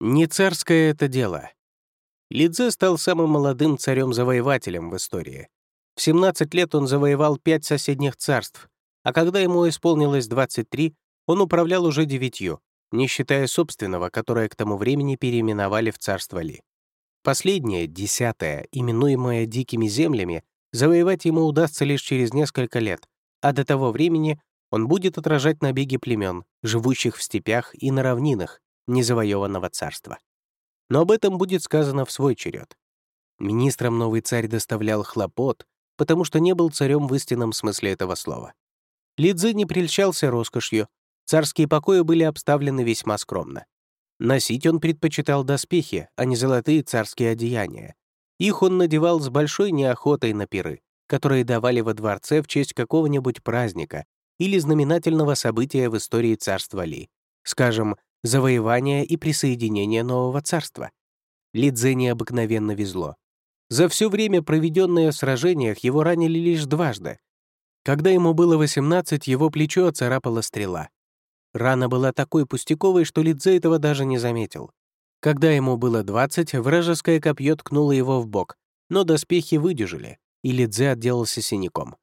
Не царское это дело. Лидзе стал самым молодым царем-завоевателем в истории. В 17 лет он завоевал пять соседних царств, а когда ему исполнилось 23, он управлял уже девятью, не считая собственного, которое к тому времени переименовали в царство Ли. Последнее, десятое, именуемое дикими землями, завоевать ему удастся лишь через несколько лет, а до того времени он будет отражать набеги племен, живущих в степях и на равнинах, незавоеванного царства. Но об этом будет сказано в свой черед. Министрам новый царь доставлял хлопот, потому что не был царем в истинном смысле этого слова. Лидзы не прельщался роскошью, царские покои были обставлены весьма скромно. Носить он предпочитал доспехи, а не золотые царские одеяния. Их он надевал с большой неохотой на пиры, которые давали во дворце в честь какого-нибудь праздника или знаменательного события в истории царства Ли. Скажем, завоевания и присоединения нового царства. Лидзе необыкновенно везло. За все время, проведенное в сражениях, его ранили лишь дважды. Когда ему было 18, его плечо оцарапала стрела. Рана была такой пустяковой, что Лидзе этого даже не заметил. Когда ему было 20, вражеское копье ткнуло его в бок, но доспехи выдержали, и Лидзе отделался синяком.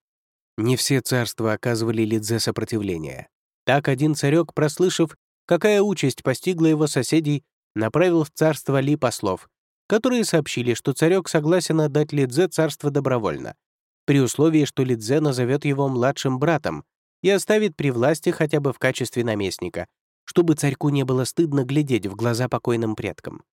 Не все царства оказывали Лидзе сопротивление. Так один царек, прослышав, какая участь постигла его соседей, направил в царство Ли послов, которые сообщили, что царек согласен отдать Лидзе царство добровольно, при условии, что Лидзе назовет его младшим братом и оставит при власти хотя бы в качестве наместника, чтобы царьку не было стыдно глядеть в глаза покойным предкам.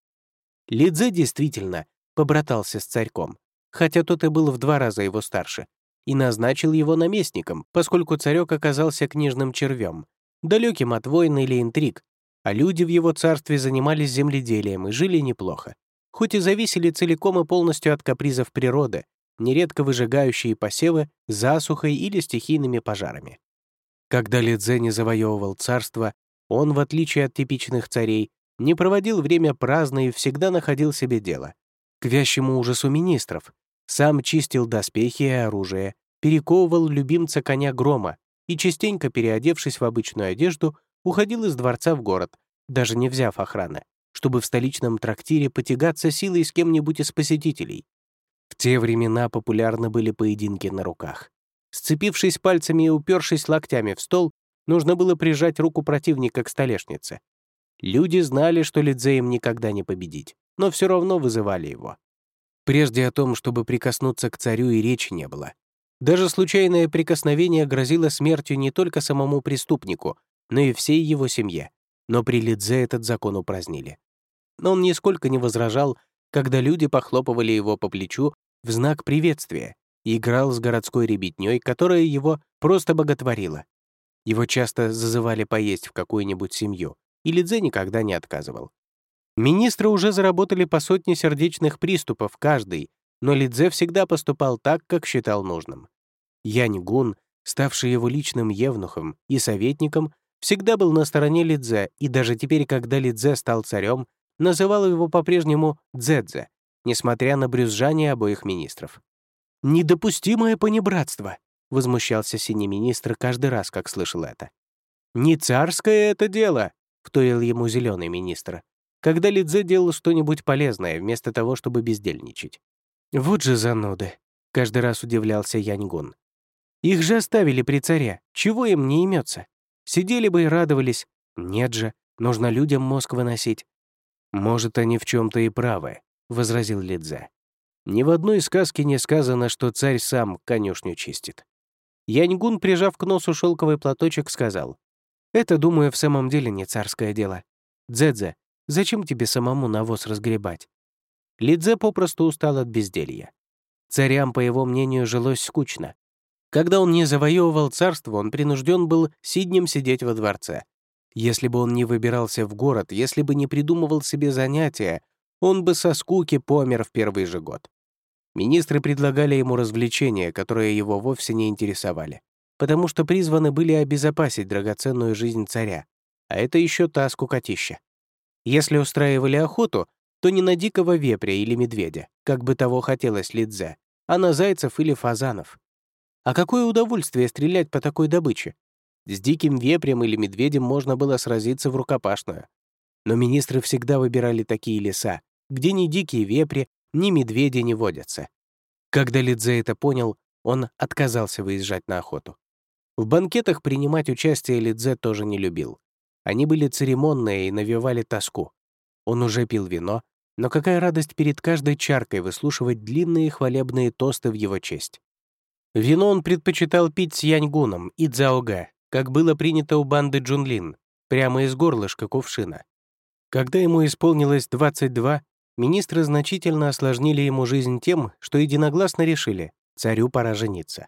Лидзе действительно побратался с царьком, хотя тот и был в два раза его старше, и назначил его наместником, поскольку царек оказался книжным червем, далеким от войн или интриг, а люди в его царстве занимались земледелием и жили неплохо, хоть и зависели целиком и полностью от капризов природы, нередко выжигающие посевы засухой или стихийными пожарами. Когда Лидзе завоевывал царство, он, в отличие от типичных царей, не проводил время праздно и всегда находил себе дело. К вящему ужасу министров. Сам чистил доспехи и оружие, перековывал любимца коня грома, и, частенько переодевшись в обычную одежду, уходил из дворца в город, даже не взяв охраны, чтобы в столичном трактире потягаться силой с кем-нибудь из посетителей. В те времена популярны были поединки на руках. Сцепившись пальцами и упершись локтями в стол, нужно было прижать руку противника к столешнице. Люди знали, что Лидзе им никогда не победить, но все равно вызывали его. Прежде о том, чтобы прикоснуться к царю, и речи не было. Даже случайное прикосновение грозило смертью не только самому преступнику, но и всей его семье. Но при Лидзе этот закон упразднили. Но он нисколько не возражал, когда люди похлопывали его по плечу в знак приветствия и играл с городской ребятней, которая его просто боготворила. Его часто зазывали поесть в какую-нибудь семью, и Лидзе никогда не отказывал. Министры уже заработали по сотне сердечных приступов каждый, но Лидзе всегда поступал так, как считал нужным. Янь Гун, ставший его личным евнухом и советником, всегда был на стороне Лидзе, и даже теперь, когда Лидзе стал царем, называл его по-прежнему Дзэдзе, несмотря на брюзжание обоих министров. «Недопустимое понебратство!» — возмущался синий министр каждый раз, как слышал это. «Не царское это дело!» — вторил ему зеленый министр, когда Лидзе делал что-нибудь полезное, вместо того, чтобы бездельничать. «Вот же зануды!» — каждый раз удивлялся Яньгун. «Их же оставили при царе, чего им не имется? Сидели бы и радовались. Нет же, нужно людям мозг выносить». «Может, они в чем то и правы», — возразил Лидзе. «Ни в одной сказке не сказано, что царь сам конюшню чистит». Яньгун, прижав к носу шелковый платочек, сказал, «Это, думаю, в самом деле не царское дело. Дзэдзе, зачем тебе самому навоз разгребать? Лидзе попросту устал от безделья. Царям, по его мнению, жилось скучно. Когда он не завоевывал царство, он принужден был сиднем сидеть во дворце. Если бы он не выбирался в город, если бы не придумывал себе занятия, он бы со скуки помер в первый же год. Министры предлагали ему развлечения, которые его вовсе не интересовали, потому что призваны были обезопасить драгоценную жизнь царя, а это еще та скукотища. Если устраивали охоту, то не на дикого вепря или медведя, как бы того хотелось Лидзе, а на зайцев или фазанов. А какое удовольствие стрелять по такой добыче? С диким вепрем или медведем можно было сразиться в рукопашную. Но министры всегда выбирали такие леса, где ни дикие вепри, ни медведи не водятся. Когда Лидзе это понял, он отказался выезжать на охоту. В банкетах принимать участие Лидзе тоже не любил. Они были церемонные и навевали тоску. Он уже пил вино, но какая радость перед каждой чаркой выслушивать длинные хвалебные тосты в его честь. Вино он предпочитал пить с Яньгуном и Цзаога, как было принято у банды Джунлин, прямо из горлышка кувшина. Когда ему исполнилось 22, министры значительно осложнили ему жизнь тем, что единогласно решили, царю пора жениться.